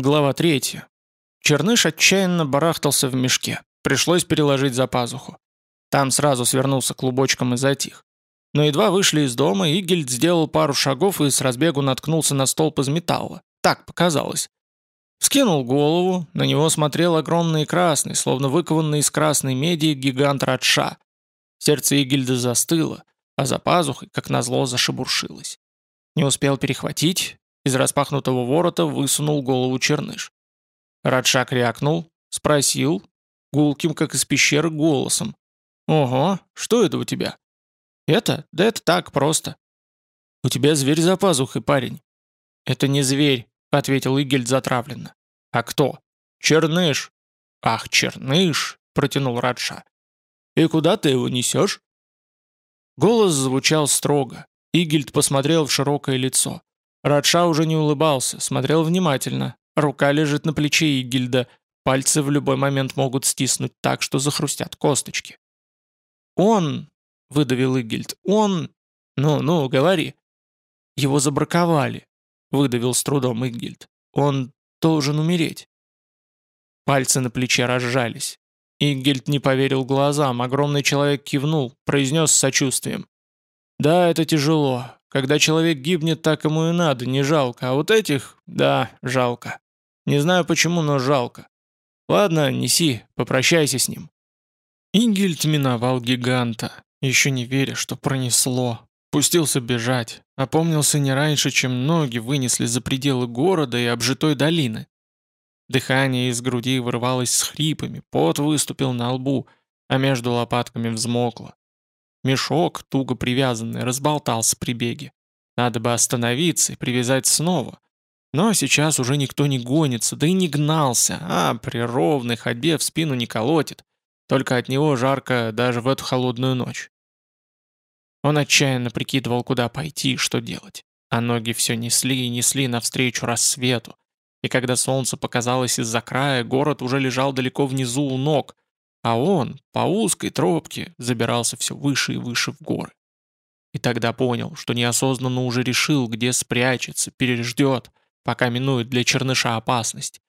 Глава 3. Черныш отчаянно барахтался в мешке. Пришлось переложить за пазуху. Там сразу свернулся клубочком и затих. Но едва вышли из дома, Игельд сделал пару шагов и с разбегу наткнулся на столб из металла. Так показалось. Вскинул голову, на него смотрел огромный красный, словно выкованный из красной меди гигант Радша. Сердце Игельда застыло, а за пазухой, как назло, зашебуршилось. Не успел перехватить, из распахнутого ворота высунул голову черныш. Радшак рякнул, спросил, гулким, как из пещеры, голосом. «Ого, что это у тебя?» «Это? Да это так, просто». «У тебя зверь за пазухой, парень». «Это не зверь», — ответил Игельд затравленно. «А кто?» «Черныш». «Ах, черныш», — протянул Радша. «И куда ты его несешь?» Голос звучал строго. Игельд посмотрел в широкое лицо. Радша уже не улыбался, смотрел внимательно. Рука лежит на плече Игильда, пальцы в любой момент могут стиснуть так, что захрустят косточки. «Он!» — выдавил Игильд. «Он!» «Ну-ну, говори!» «Его забраковали», — выдавил с трудом Игильд. «Он должен умереть». Пальцы на плече разжались. Игельд не поверил глазам, огромный человек кивнул, произнес с сочувствием. «Да, это тяжело. Когда человек гибнет, так ему и надо, не жалко. А вот этих, да, жалко. Не знаю почему, но жалко. Ладно, неси, попрощайся с ним. Ингельд миновал гиганта, еще не веря, что пронесло. Пустился бежать, опомнился не раньше, чем ноги вынесли за пределы города и обжитой долины. Дыхание из груди вырывалось с хрипами, пот выступил на лбу, а между лопатками взмокло. Мешок, туго привязанный, разболтался при беге. Надо бы остановиться и привязать снова. Но сейчас уже никто не гонится, да и не гнался, а при ровной ходьбе в спину не колотит. Только от него жарко даже в эту холодную ночь. Он отчаянно прикидывал, куда пойти и что делать. А ноги все несли и несли навстречу рассвету. И когда солнце показалось из-за края, город уже лежал далеко внизу у ног — а он по узкой тропке забирался все выше и выше в горы. И тогда понял, что неосознанно уже решил, где спрячется, переждет, пока минует для черныша опасность.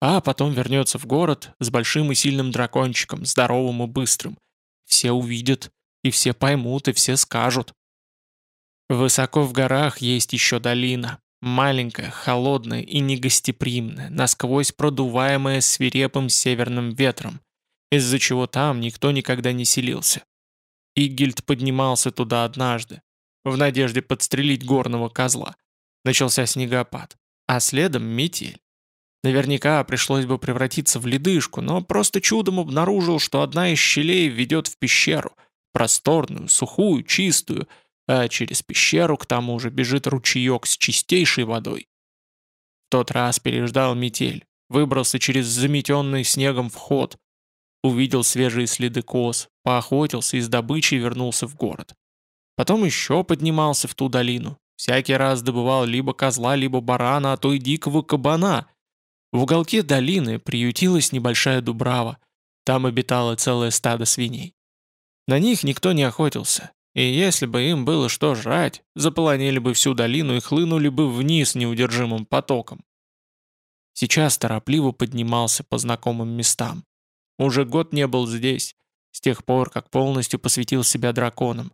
А потом вернется в город с большим и сильным дракончиком, здоровым и быстрым. Все увидят, и все поймут, и все скажут. Высоко в горах есть еще долина. Маленькая, холодная и негостеприимная, насквозь продуваемая свирепым северным ветром из-за чего там никто никогда не селился. Игильд поднимался туда однажды, в надежде подстрелить горного козла. Начался снегопад, а следом метель. Наверняка пришлось бы превратиться в ледышку, но просто чудом обнаружил, что одна из щелей ведет в пещеру, просторную, сухую, чистую, а через пещеру к тому же бежит ручеек с чистейшей водой. В тот раз переждал метель, выбрался через заметенный снегом вход, увидел свежие следы коз, поохотился и с добычей вернулся в город. Потом еще поднимался в ту долину. Всякий раз добывал либо козла, либо барана, а то и дикого кабана. В уголке долины приютилась небольшая дубрава. Там обитало целое стадо свиней. На них никто не охотился, и если бы им было что жрать, заполонили бы всю долину и хлынули бы вниз неудержимым потоком. Сейчас торопливо поднимался по знакомым местам. Уже год не был здесь, с тех пор, как полностью посвятил себя драконам.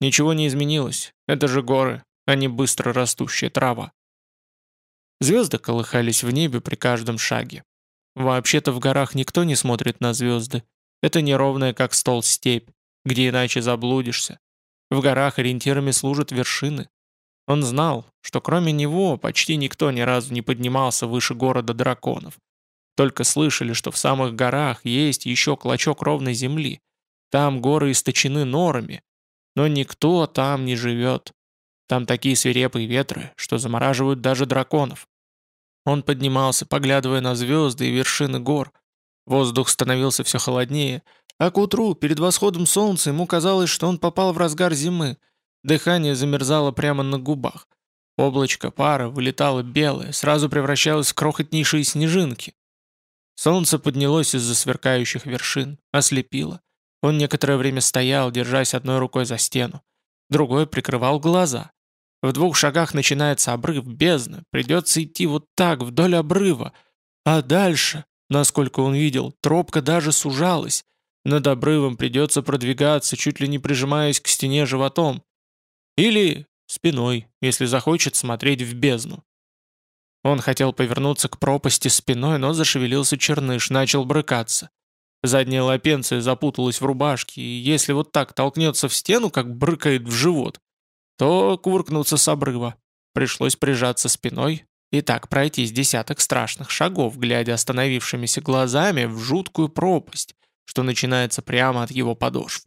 Ничего не изменилось, это же горы, а не быстро растущая трава. Звезды колыхались в небе при каждом шаге. Вообще-то в горах никто не смотрит на звезды. Это неровная, как стол, степь, где иначе заблудишься. В горах ориентирами служат вершины. Он знал, что кроме него почти никто ни разу не поднимался выше города драконов. Только слышали, что в самых горах есть еще клочок ровной земли. Там горы источены норами. Но никто там не живет. Там такие свирепые ветры, что замораживают даже драконов. Он поднимался, поглядывая на звезды и вершины гор. Воздух становился все холоднее, а к утру, перед восходом солнца, ему казалось, что он попал в разгар зимы. Дыхание замерзало прямо на губах. Облачко пара вылетало белое, сразу превращалось в крохотнейшие снежинки. Солнце поднялось из-за сверкающих вершин, ослепило. Он некоторое время стоял, держась одной рукой за стену. Другой прикрывал глаза. В двух шагах начинается обрыв бездны, придется идти вот так, вдоль обрыва. А дальше, насколько он видел, тропка даже сужалась. Над обрывом придется продвигаться, чуть ли не прижимаясь к стене животом. Или спиной, если захочет смотреть в бездну. Он хотел повернуться к пропасти спиной, но зашевелился черныш, начал брыкаться. Задняя лапенция запуталась в рубашке, и если вот так толкнется в стену, как брыкает в живот, то кувыркнуться с обрыва. Пришлось прижаться спиной и так пройтись десяток страшных шагов, глядя остановившимися глазами в жуткую пропасть, что начинается прямо от его подошв.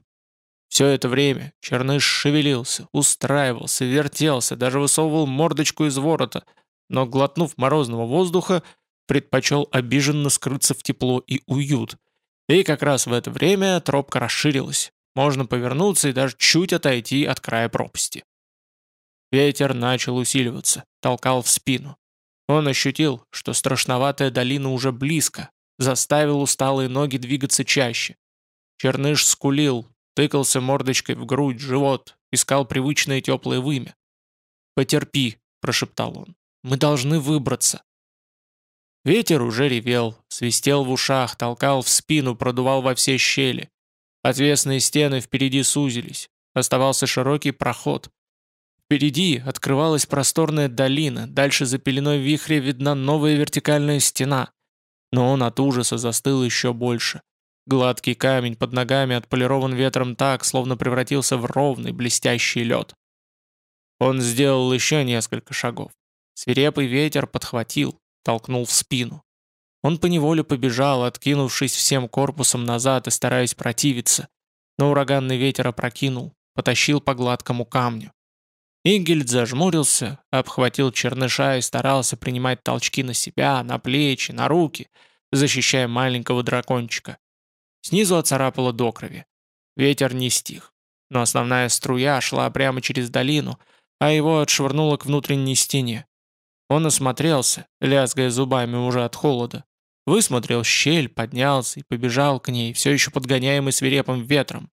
Все это время Черныш шевелился, устраивался, вертелся, даже высовывал мордочку из ворота, но, глотнув морозного воздуха, предпочел обиженно скрыться в тепло и уют. И как раз в это время тропка расширилась. Можно повернуться и даже чуть отойти от края пропасти. Ветер начал усиливаться, толкал в спину. Он ощутил, что страшноватая долина уже близко, заставил усталые ноги двигаться чаще. Черныш скулил, тыкался мордочкой в грудь, живот, искал привычное теплое вымя. «Потерпи», — прошептал он, — «мы должны выбраться». Ветер уже ревел, свистел в ушах, толкал в спину, продувал во все щели. Отвесные стены впереди сузились, оставался широкий проход. Впереди открывалась просторная долина, дальше за пеленой вихря видна новая вертикальная стена. Но он от ужаса застыл еще больше. Гладкий камень под ногами отполирован ветром так, словно превратился в ровный блестящий лед. Он сделал еще несколько шагов. Свирепый ветер подхватил, толкнул в спину. Он поневоле побежал, откинувшись всем корпусом назад и стараясь противиться, но ураганный ветер опрокинул, потащил по гладкому камню. Ингельд зажмурился, обхватил черныша и старался принимать толчки на себя, на плечи, на руки, защищая маленького дракончика. Снизу оцарапало до крови. Ветер не стих, но основная струя шла прямо через долину, а его отшвырнуло к внутренней стене. Он осмотрелся, лязгая зубами уже от холода. Высмотрел щель, поднялся и побежал к ней, все еще подгоняемый свирепым ветром.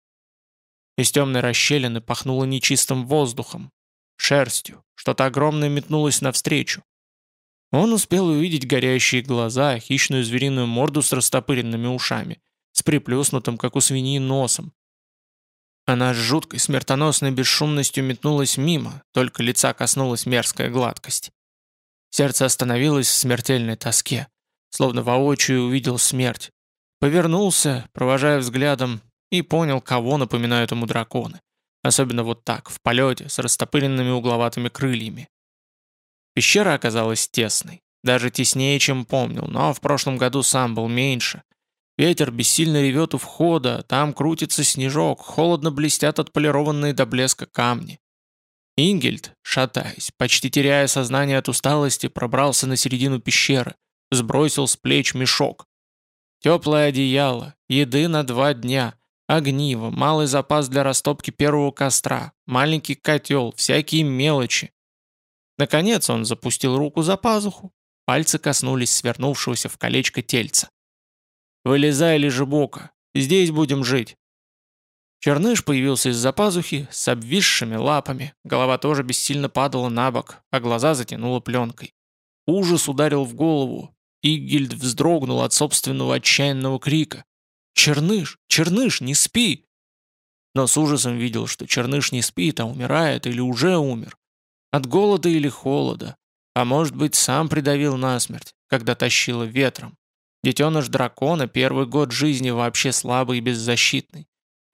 Из темной расщелины пахнуло нечистым воздухом, шерстью, что-то огромное метнулось навстречу. Он успел увидеть горящие глаза, хищную звериную морду с растопыренными ушами, с приплюснутым, как у свиньи, носом. Она с жуткой смертоносной бесшумностью метнулась мимо, только лица коснулась мерзкая гладкость. Сердце остановилось в смертельной тоске, словно воочию увидел смерть. Повернулся, провожая взглядом, и понял, кого напоминают ему драконы. Особенно вот так, в полете, с растопыренными угловатыми крыльями. Пещера оказалась тесной, даже теснее, чем помнил, но в прошлом году сам был меньше. Ветер бессильно ревет у входа, там крутится снежок, холодно блестят отполированные до блеска камни. Ингельд, шатаясь, почти теряя сознание от усталости, пробрался на середину пещеры, сбросил с плеч мешок. Теплое одеяло, еды на два дня, огниво, малый запас для растопки первого костра, маленький котел, всякие мелочи. Наконец он запустил руку за пазуху, пальцы коснулись свернувшегося в колечко тельца. «Вылезай, лежебока, здесь будем жить». Черныш появился из-за пазухи с обвисшими лапами, голова тоже бессильно падала на бок, а глаза затянуло пленкой. Ужас ударил в голову, Игильд вздрогнул от собственного отчаянного крика. «Черныш! Черныш, не спи!» Но с ужасом видел, что Черныш не спит, а умирает или уже умер. От голода или холода. А может быть, сам придавил насмерть, когда тащило ветром. Детеныш дракона первый год жизни вообще слабый и беззащитный.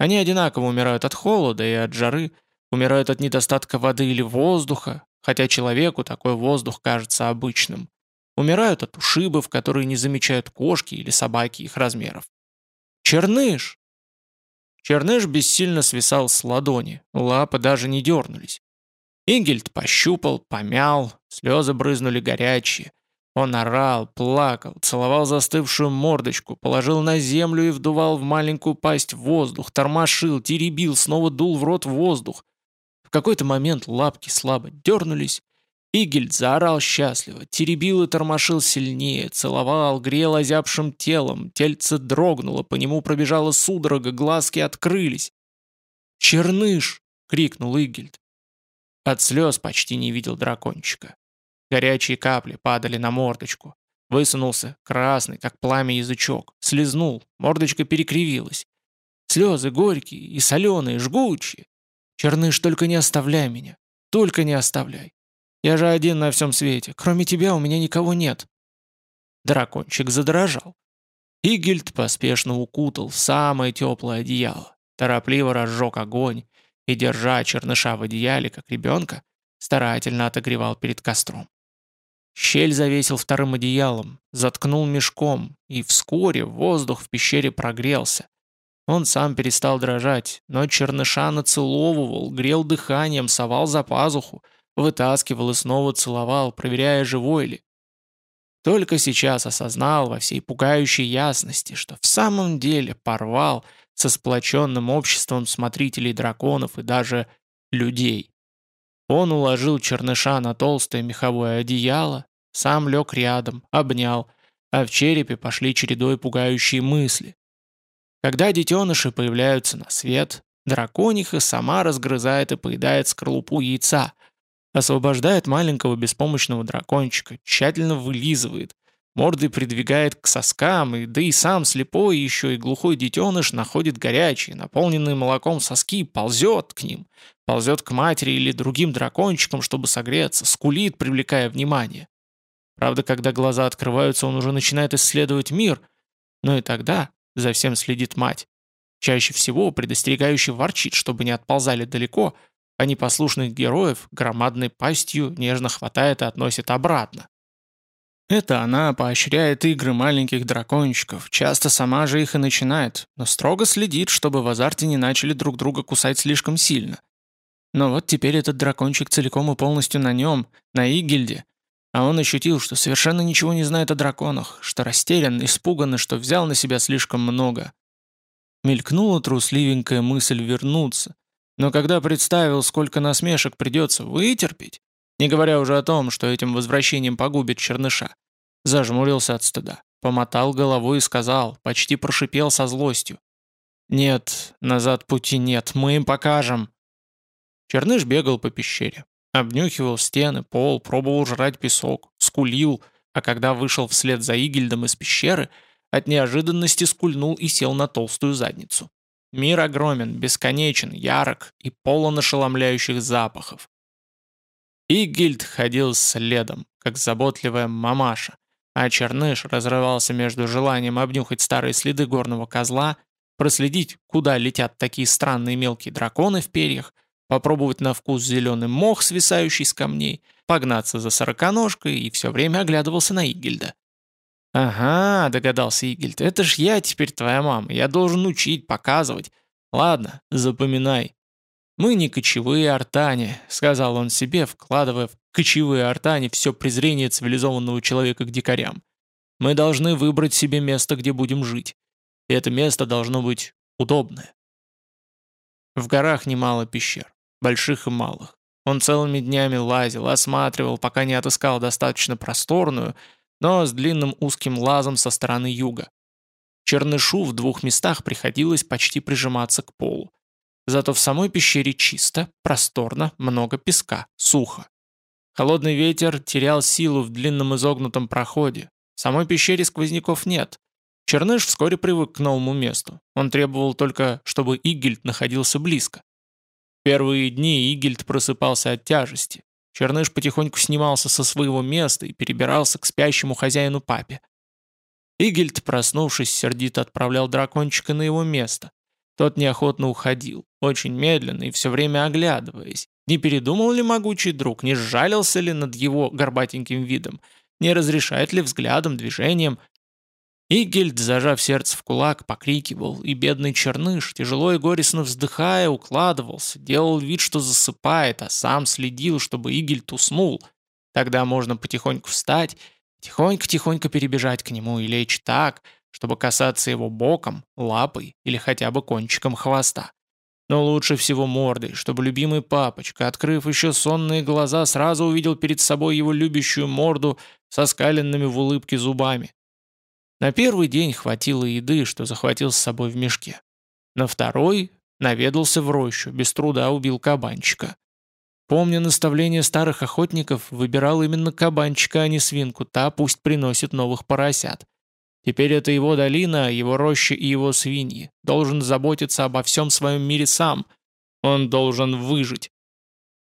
Они одинаково умирают от холода и от жары, умирают от недостатка воды или воздуха, хотя человеку такой воздух кажется обычным. Умирают от ушибов, которые не замечают кошки или собаки их размеров. Черныш! Черныш бессильно свисал с ладони, лапы даже не дернулись. Ингельд пощупал, помял, слезы брызнули горячие. Он орал, плакал, целовал застывшую мордочку, положил на землю и вдувал в маленькую пасть воздух, тормошил, теребил, снова дул в рот воздух. В какой-то момент лапки слабо дернулись, Игельд заорал счастливо, теребил и тормошил сильнее, целовал, грел озябшим телом, тельце дрогнуло, по нему пробежала судорога, глазки открылись. «Черныш!» — крикнул Игельд. От слез почти не видел дракончика. Горячие капли падали на мордочку. Высунулся, красный, как пламя язычок. Слизнул, мордочка перекривилась. Слезы горькие и соленые, жгучие. Черныш, только не оставляй меня. Только не оставляй. Я же один на всем свете. Кроме тебя у меня никого нет. Дракончик задрожал. Игельд поспешно укутал в самое теплое одеяло, торопливо разжег огонь и, держа черныша в одеяле, как ребенка, старательно отогревал перед костром. Щель завесил вторым одеялом, заткнул мешком, и вскоре воздух в пещере прогрелся. Он сам перестал дрожать, но черныша нацеловывал, грел дыханием, совал за пазуху, вытаскивал и снова целовал, проверяя, живой ли. Только сейчас осознал во всей пугающей ясности, что в самом деле порвал со сплоченным обществом смотрителей драконов и даже людей. Он уложил черныша на толстое меховое одеяло, сам лег рядом, обнял, а в черепе пошли чередой пугающие мысли. Когда детеныши появляются на свет, дракониха сама разгрызает и поедает скорлупу яйца, Освобождает маленького беспомощного дракончика, тщательно вылизывает, мордой придвигает к соскам, и да и сам слепой еще и глухой детеныш находит горячие, наполненные молоком соски, ползет к ним, ползет к матери или другим дракончикам, чтобы согреться, скулит, привлекая внимание. Правда, когда глаза открываются, он уже начинает исследовать мир, но и тогда за всем следит мать. Чаще всего предостерегающе ворчит, чтобы не отползали далеко, а непослушных героев громадной пастью нежно хватает и относит обратно. Это она поощряет игры маленьких дракончиков, часто сама же их и начинает, но строго следит, чтобы в азарте не начали друг друга кусать слишком сильно. Но вот теперь этот дракончик целиком и полностью на нем, на Игельде, а он ощутил, что совершенно ничего не знает о драконах, что растерян, испуган и что взял на себя слишком много. Мелькнула трусливенькая мысль вернуться, но когда представил, сколько насмешек придется вытерпеть, не говоря уже о том, что этим возвращением погубит черныша, зажмурился от стыда, помотал головой и сказал, почти прошипел со злостью. «Нет, назад пути нет, мы им покажем». Черныш бегал по пещере, обнюхивал стены, пол, пробовал жрать песок, скулил, а когда вышел вслед за Игельдом из пещеры, от неожиданности скульнул и сел на толстую задницу. Мир огромен, бесконечен, ярок и полон ошеломляющих запахов. Игильд ходил следом, как заботливая мамаша, а Черныш разрывался между желанием обнюхать старые следы горного козла, проследить, куда летят такие странные мелкие драконы в перьях, попробовать на вкус зеленый мох, свисающий с камней, погнаться за сороконожкой и все время оглядывался на Игильда. «Ага», — догадался Игельд, — «это ж я теперь твоя мама, я должен учить, показывать. Ладно, запоминай». «Мы не кочевые артане», — сказал он себе, вкладывая в кочевые артане все презрение цивилизованного человека к дикарям. «Мы должны выбрать себе место, где будем жить. И это место должно быть удобное». В горах немало пещер, больших и малых. Он целыми днями лазил, осматривал, пока не отыскал достаточно просторную, но с длинным узким лазом со стороны юга. Чернышу в двух местах приходилось почти прижиматься к полу. Зато в самой пещере чисто, просторно, много песка, сухо. Холодный ветер терял силу в длинном изогнутом проходе. В самой пещере сквозняков нет. Черныш вскоре привык к новому месту. Он требовал только, чтобы Игельд находился близко. Первые дни Игельд просыпался от тяжести. Черныш потихоньку снимался со своего места и перебирался к спящему хозяину папе. Игельд, проснувшись, сердито отправлял дракончика на его место. Тот неохотно уходил, очень медленно и все время оглядываясь. Не передумал ли могучий друг, не сжалился ли над его горбатеньким видом, не разрешает ли взглядом, движением Игельд, зажав сердце в кулак, покрикивал, и бедный черныш, тяжело и горестно вздыхая, укладывался, делал вид, что засыпает, а сам следил, чтобы Игельд уснул. Тогда можно потихоньку встать, тихонько-тихонько перебежать к нему и лечь так, чтобы касаться его боком, лапой или хотя бы кончиком хвоста. Но лучше всего мордой, чтобы любимый папочка, открыв еще сонные глаза, сразу увидел перед собой его любящую морду со скаленными в улыбке зубами. На первый день хватило еды, что захватил с собой в мешке. На второй наведался в рощу, без труда убил кабанчика. Помня наставление старых охотников, выбирал именно кабанчика, а не свинку, та пусть приносит новых поросят. Теперь это его долина, его роща и его свиньи. Должен заботиться обо всем своем мире сам. Он должен выжить.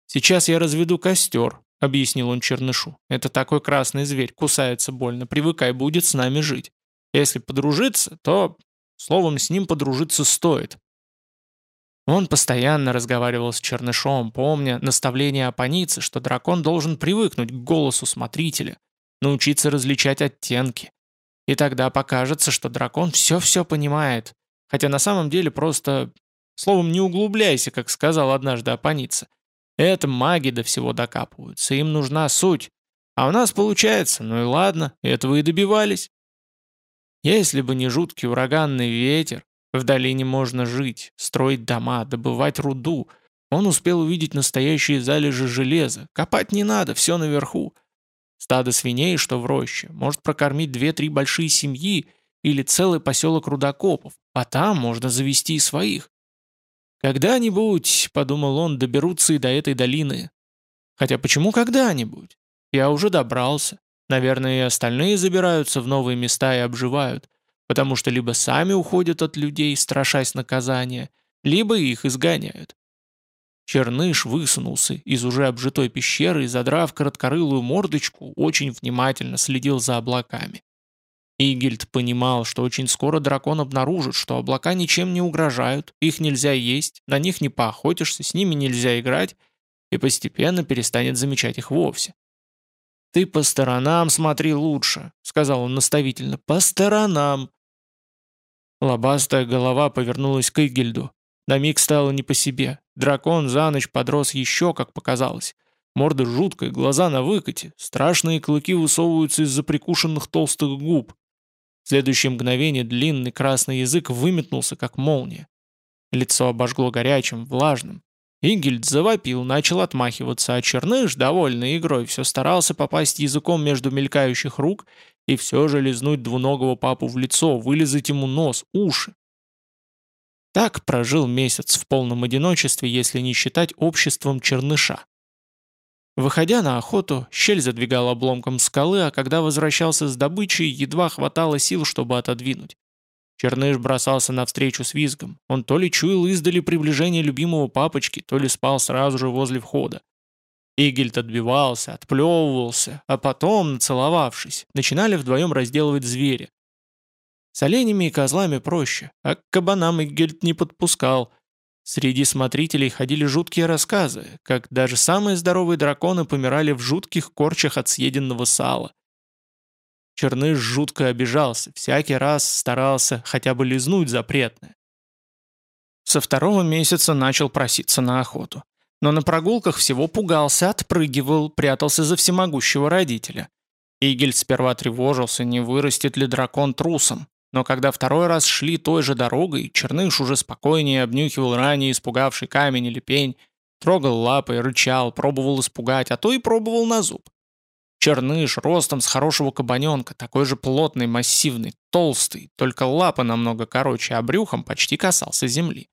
«Сейчас я разведу костер», — объяснил он Чернышу. «Это такой красный зверь, кусается больно, привыкай, будет с нами жить. Если подружиться, то, словом, с ним подружиться стоит». Он постоянно разговаривал с Чернышом, помня наставление Апаницы, что дракон должен привыкнуть к голосу смотрителя, научиться различать оттенки. И тогда покажется, что дракон все-все понимает, хотя на самом деле просто... Словом, не углубляйся, как сказал однажды Апаница. Это маги до всего докапываются, им нужна суть. А у нас получается, ну и ладно, этого и добивались. Если бы не жуткий ураганный ветер, в долине можно жить, строить дома, добывать руду. Он успел увидеть настоящие залежи железа. Копать не надо, все наверху. Стадо свиней, что в роще, может прокормить две-три большие семьи или целый поселок рудокопов, а там можно завести и своих. «Когда-нибудь, — подумал он, — доберутся и до этой долины. Хотя почему когда-нибудь? Я уже добрался. Наверное, и остальные забираются в новые места и обживают потому что либо сами уходят от людей, страшась наказания, либо их изгоняют. Черныш высунулся из уже обжитой пещеры и, задрав короткорылую мордочку, очень внимательно следил за облаками. Игельд понимал, что очень скоро дракон обнаружит, что облака ничем не угрожают, их нельзя есть, на них не поохотишься, с ними нельзя играть, и постепенно перестанет замечать их вовсе. «Ты по сторонам смотри лучше», — сказал он наставительно, — «по сторонам. Лобастая голова повернулась к Игельду. На миг стало не по себе. Дракон за ночь подрос еще, как показалось. Морда жуткая, глаза на выкате, страшные клыки высовываются из-за прикушенных толстых губ. В следующее мгновение длинный красный язык выметнулся, как молния. Лицо обожгло горячим, влажным. Ингельд завопил, начал отмахиваться, а Черныш, довольный игрой, все старался попасть языком между мелькающих рук и все же лизнуть двуногого папу в лицо, вылезать ему нос, уши. Так прожил месяц в полном одиночестве, если не считать обществом черныша. Выходя на охоту, щель задвигал обломком скалы, а когда возвращался с добычей, едва хватало сил, чтобы отодвинуть. Черныш бросался навстречу с визгом. Он то ли чуял издали приближение любимого папочки, то ли спал сразу же возле входа. Игельд отбивался, отплевывался, а потом, нацеловавшись, начинали вдвоем разделывать зверя. С оленями и козлами проще, а к кабанам Игельд не подпускал. Среди смотрителей ходили жуткие рассказы, как даже самые здоровые драконы помирали в жутких корчах от съеденного сала. Черныш жутко обижался, всякий раз старался хотя бы лизнуть запретное. Со второго месяца начал проситься на охоту но на прогулках всего пугался, отпрыгивал, прятался за всемогущего родителя. Игель сперва тревожился, не вырастет ли дракон трусом, но когда второй раз шли той же дорогой, Черныш уже спокойнее обнюхивал ранее испугавший камень или пень, трогал лапой, рычал, пробовал испугать, а то и пробовал на зуб. Черныш ростом с хорошего кабаненка, такой же плотный, массивный, толстый, только лапы намного короче, а брюхом почти касался земли.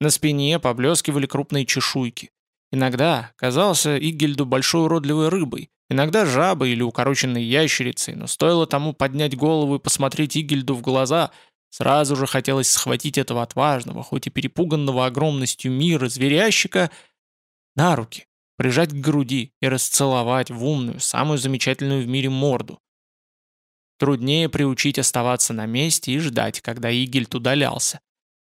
На спине поблескивали крупные чешуйки. Иногда казался Игельду большой уродливой рыбой, иногда жабой или укороченной ящерицей, но стоило тому поднять голову и посмотреть Игельду в глаза, сразу же хотелось схватить этого отважного, хоть и перепуганного огромностью мира зверящика, на руки, прижать к груди и расцеловать в умную, самую замечательную в мире морду. Труднее приучить оставаться на месте и ждать, когда Игельд удалялся.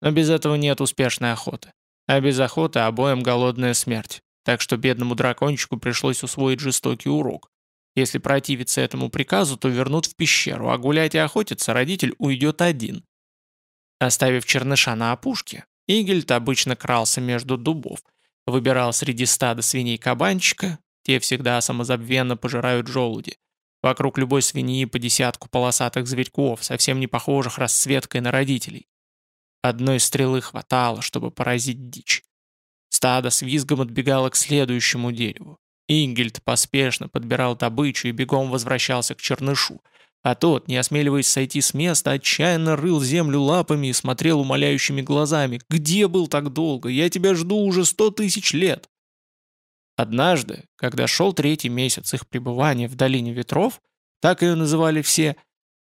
Но без этого нет успешной охоты. А без охоты обоим голодная смерть. Так что бедному дракончику пришлось усвоить жестокий урок. Если противиться этому приказу, то вернут в пещеру, а гулять и охотиться родитель уйдет один. Оставив черныша на опушке, Игельт обычно крался между дубов, выбирал среди стада свиней кабанчика, те всегда самозабвенно пожирают желуди. Вокруг любой свиньи по десятку полосатых зверьков, совсем не похожих расцветкой на родителей. Одной стрелы хватало, чтобы поразить дичь. Стадо с визгом отбегало к следующему дереву. Ингельд поспешно подбирал добычу и бегом возвращался к чернышу, а тот, не осмеливаясь сойти с места, отчаянно рыл землю лапами и смотрел умоляющими глазами. «Где был так долго? Я тебя жду уже сто тысяч лет!» Однажды, когда шел третий месяц их пребывания в долине ветров, так ее называли все,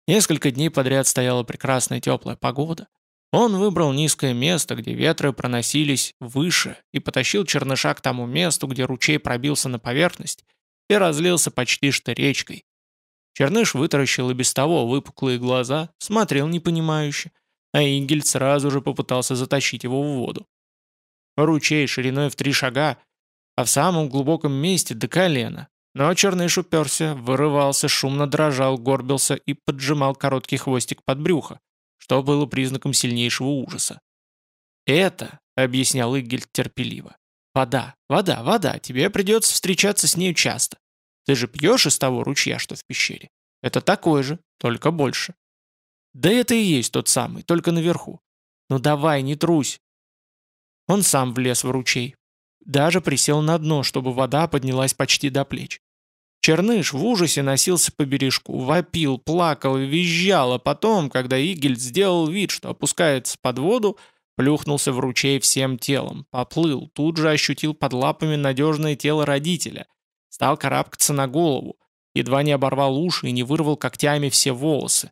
несколько дней подряд стояла прекрасная теплая погода, он выбрал низкое место, где ветры проносились выше, и потащил черныша к тому месту, где ручей пробился на поверхность и разлился почти что речкой. Черныш вытаращил и без того выпуклые глаза, смотрел непонимающе, а Ингель сразу же попытался затащить его в воду. Ручей шириной в три шага, а в самом глубоком месте до колена. Но Черныш уперся, вырывался, шумно дрожал, горбился и поджимал короткий хвостик под брюхо, что было признаком сильнейшего ужаса. «Это», — объяснял Игельд терпеливо, — «вода, вода, вода, тебе придется встречаться с нею часто. Ты же пьешь из того ручья, что в пещере. Это такой же, только больше». «Да это и есть тот самый, только наверху. Ну давай, не трусь». Он сам влез в ручей. Даже присел на дно, чтобы вода поднялась почти до плеч. Черныш в ужасе носился по бережку, вопил, плакал и визжал, а потом, когда Игель сделал вид, что опускается под воду, плюхнулся в ручей всем телом, поплыл, тут же ощутил под лапами надежное тело родителя, стал карабкаться на голову, едва не оборвал уши и не вырвал когтями все волосы.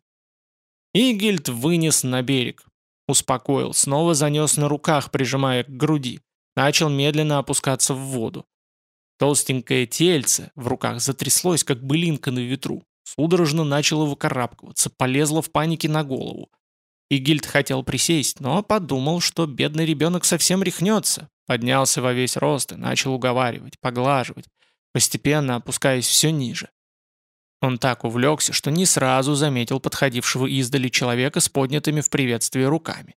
Игельд вынес на берег, успокоил, снова занес на руках, прижимая к груди, начал медленно опускаться в воду. Толстенькое тельце в руках затряслось, как былинка на ветру. Судорожно начало выкарабкиваться, полезло в панике на голову. Игильд хотел присесть, но подумал, что бедный ребенок совсем рехнется. Поднялся во весь рост и начал уговаривать, поглаживать, постепенно опускаясь все ниже. Он так увлекся, что не сразу заметил подходившего издали человека с поднятыми в приветствии руками.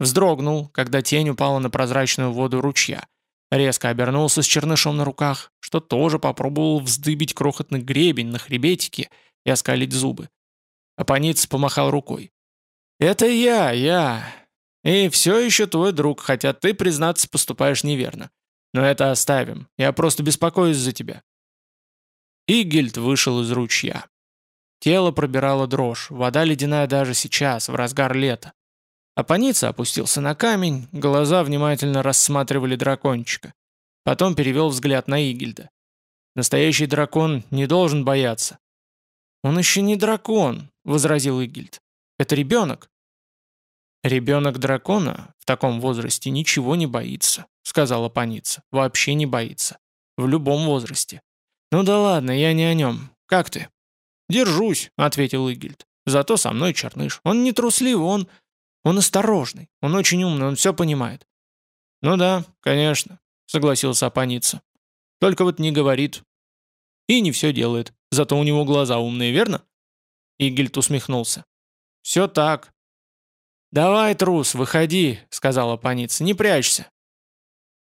Вздрогнул, когда тень упала на прозрачную воду ручья, Резко обернулся с чернышом на руках, что тоже попробовал вздыбить крохотный гребень на хребетике и оскалить зубы. Апаниц помахал рукой. «Это я, я. И все еще твой друг, хотя ты, признаться, поступаешь неверно. Но это оставим. Я просто беспокоюсь за тебя». Игельд вышел из ручья. Тело пробирало дрожь, вода ледяная даже сейчас, в разгар лета. Апаница опустился на камень, глаза внимательно рассматривали дракончика. Потом перевел взгляд на Игельда. Настоящий дракон не должен бояться. «Он еще не дракон», — возразил Игельд. «Это ребенок». «Ребенок дракона в таком возрасте ничего не боится», — сказала паница. «Вообще не боится. В любом возрасте». «Ну да ладно, я не о нем. Как ты?» «Держусь», — ответил Игельд. «Зато со мной черныш. Он не трусливый, он...» Он осторожный, он очень умный, он все понимает». «Ну да, конечно», — согласился Апаница. «Только вот не говорит. И не все делает. Зато у него глаза умные, верно?» Игельд усмехнулся. «Все так». «Давай, трус, выходи», — сказала Апаница, — «не прячься».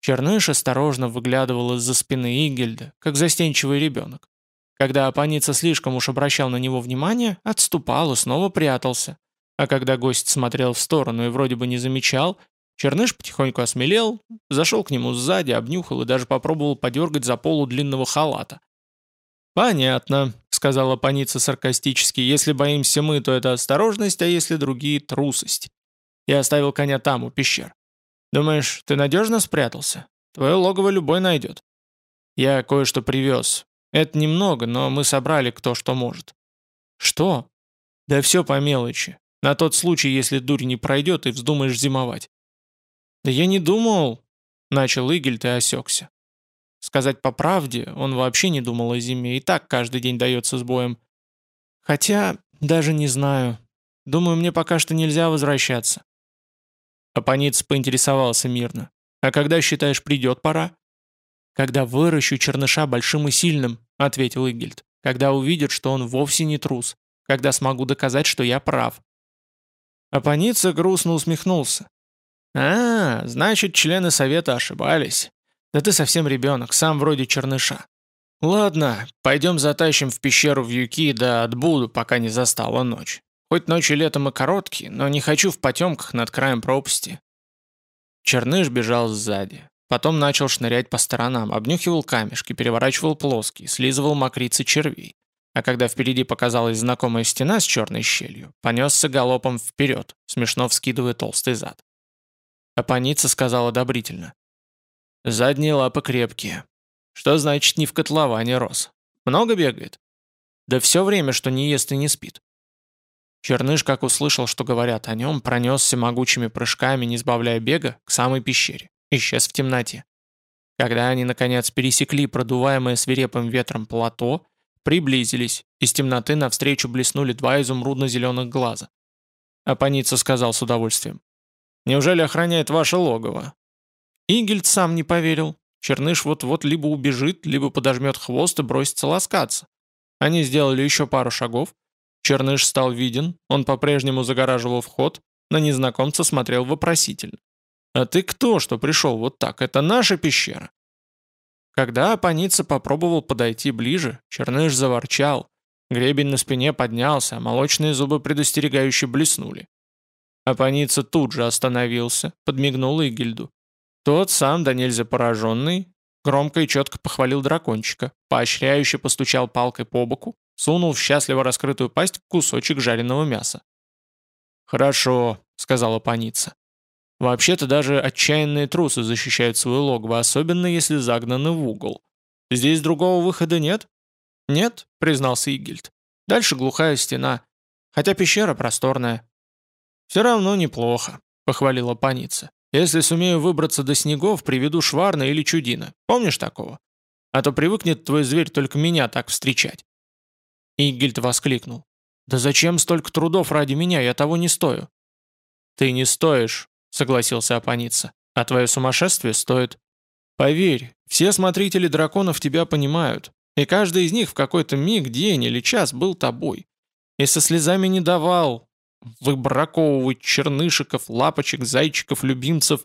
Черныш осторожно выглядывал из-за спины Игельда, как застенчивый ребенок. Когда Апаница слишком уж обращал на него внимание, отступал и снова прятался. А когда гость смотрел в сторону и вроде бы не замечал, Черныш потихоньку осмелел, зашел к нему сзади, обнюхал и даже попробовал подергать за полу длинного халата. «Понятно», — сказала паница саркастически, «если боимся мы, то это осторожность, а если другие — трусость. Я оставил коня там, у пещер. Думаешь, ты надежно спрятался? Твое логово любой найдет. Я кое-что привез. Это немного, но мы собрали кто что может». «Что?» «Да все по мелочи. На тот случай, если дурь не пройдет и вздумаешь зимовать. «Да я не думал...» — начал Игельт и осекся. Сказать по правде, он вообще не думал о зиме, и так каждый день дается с боем. Хотя, даже не знаю. Думаю, мне пока что нельзя возвращаться. Апаниц поинтересовался мирно. «А когда, считаешь, придет пора?» «Когда выращу черныша большим и сильным», — ответил Игельд. «Когда увидят, что он вовсе не трус. Когда смогу доказать, что я прав. Апаница грустно усмехнулся. «А, значит, члены совета ошибались. Да ты совсем ребенок, сам вроде черныша. Ладно, пойдем затащим в пещеру в юки, да отбуду, пока не застала ночь. Хоть ночи летом и короткие, но не хочу в потемках над краем пропасти». Черныш бежал сзади. Потом начал шнырять по сторонам, обнюхивал камешки, переворачивал плоские, слизывал мокрицы червей а когда впереди показалась знакомая стена с черной щелью, понесся галопом вперед, смешно вскидывая толстый зад. Апаница сказала одобрительно. «Задние лапы крепкие». Что значит не в котловане рос? Много бегает? Да все время, что не ест и не спит. Черныш, как услышал, что говорят о нем, пронесся могучими прыжками, не сбавляя бега, к самой пещере. Исчез в темноте. Когда они, наконец, пересекли продуваемое свирепым ветром плато, приблизились, из темноты навстречу блеснули два изумрудно-зеленых глаза. Апаница сказал с удовольствием. «Неужели охраняет ваше логово?» Игельд сам не поверил. Черныш вот-вот либо убежит, либо подожмет хвост и бросится ласкаться. Они сделали еще пару шагов. Черныш стал виден, он по-прежнему загораживал вход, на незнакомца смотрел вопросительно. «А ты кто, что пришел вот так? Это наша пещера?» Когда Апаница попробовал подойти ближе, Черныш заворчал. Гребень на спине поднялся, а молочные зубы предостерегающе блеснули. Апаница тут же остановился, подмигнул Игельду. Тот сам, да нельзя пораженный, громко и четко похвалил дракончика, поощряюще постучал палкой по боку, сунул в счастливо раскрытую пасть кусочек жареного мяса. «Хорошо», — сказала паница. «Вообще-то даже отчаянные трусы защищают свое логово, особенно если загнаны в угол. Здесь другого выхода нет?» «Нет», — признался Игельд. «Дальше глухая стена, хотя пещера просторная». «Все равно неплохо», — похвалила паница. Если сумею выбраться до снегов, приведу Шварна или Чудина. Помнишь такого? А то привыкнет твой зверь только меня так встречать». Игильд воскликнул. «Да зачем столько трудов ради меня? Я того не стою». «Ты не стоишь», — согласился Апаница. «А твое сумасшествие стоит. Поверь, все смотрители драконов тебя понимают, и каждый из них в какой-то миг, день или час был тобой. И со слезами не давал, выбраковывать чернышиков, лапочек, зайчиков, любимцев.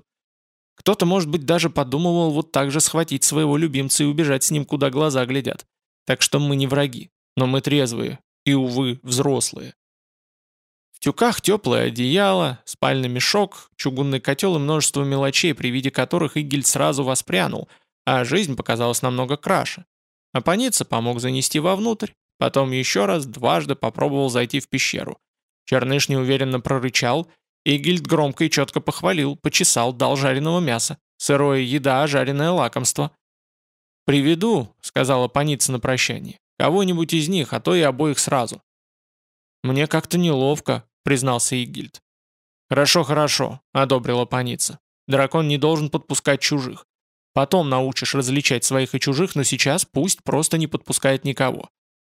Кто-то, может быть, даже подумывал вот так же схватить своего любимца и убежать с ним, куда глаза глядят. Так что мы не враги, но мы трезвые и, увы, взрослые. В тюках теплое одеяло, спальный мешок, чугунный котел и множество мелочей, при виде которых Игель сразу воспрянул, а жизнь показалась намного краше. Апаница помог занести вовнутрь, потом еще раз дважды попробовал зайти в пещеру. Черныш неуверенно прорычал, и Гильд громко и четко похвалил, почесал, дал жареного мяса. Сырое еда, жареное лакомство. «Приведу», — сказала паница на прощание, — «кого-нибудь из них, а то и обоих сразу». «Мне как-то неловко», — признался Игильд. «Хорошо, хорошо», — одобрила паница. «Дракон не должен подпускать чужих. Потом научишь различать своих и чужих, но сейчас пусть просто не подпускает никого.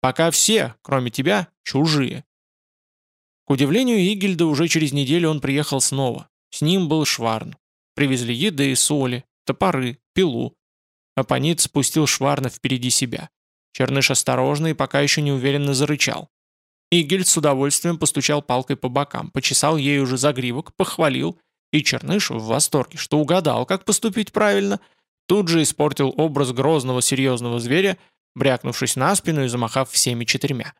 Пока все, кроме тебя, чужие. К удивлению Игельда, уже через неделю он приехал снова. С ним был Шварн. Привезли еды, соли, топоры, пилу. Апонит спустил Шварна впереди себя. Черныш осторожно и пока еще неуверенно зарычал. Игельд с удовольствием постучал палкой по бокам, почесал ей уже загривок, похвалил, и Черныш в восторге, что угадал, как поступить правильно, тут же испортил образ грозного серьезного зверя, брякнувшись на спину и замахав всеми четырьмя.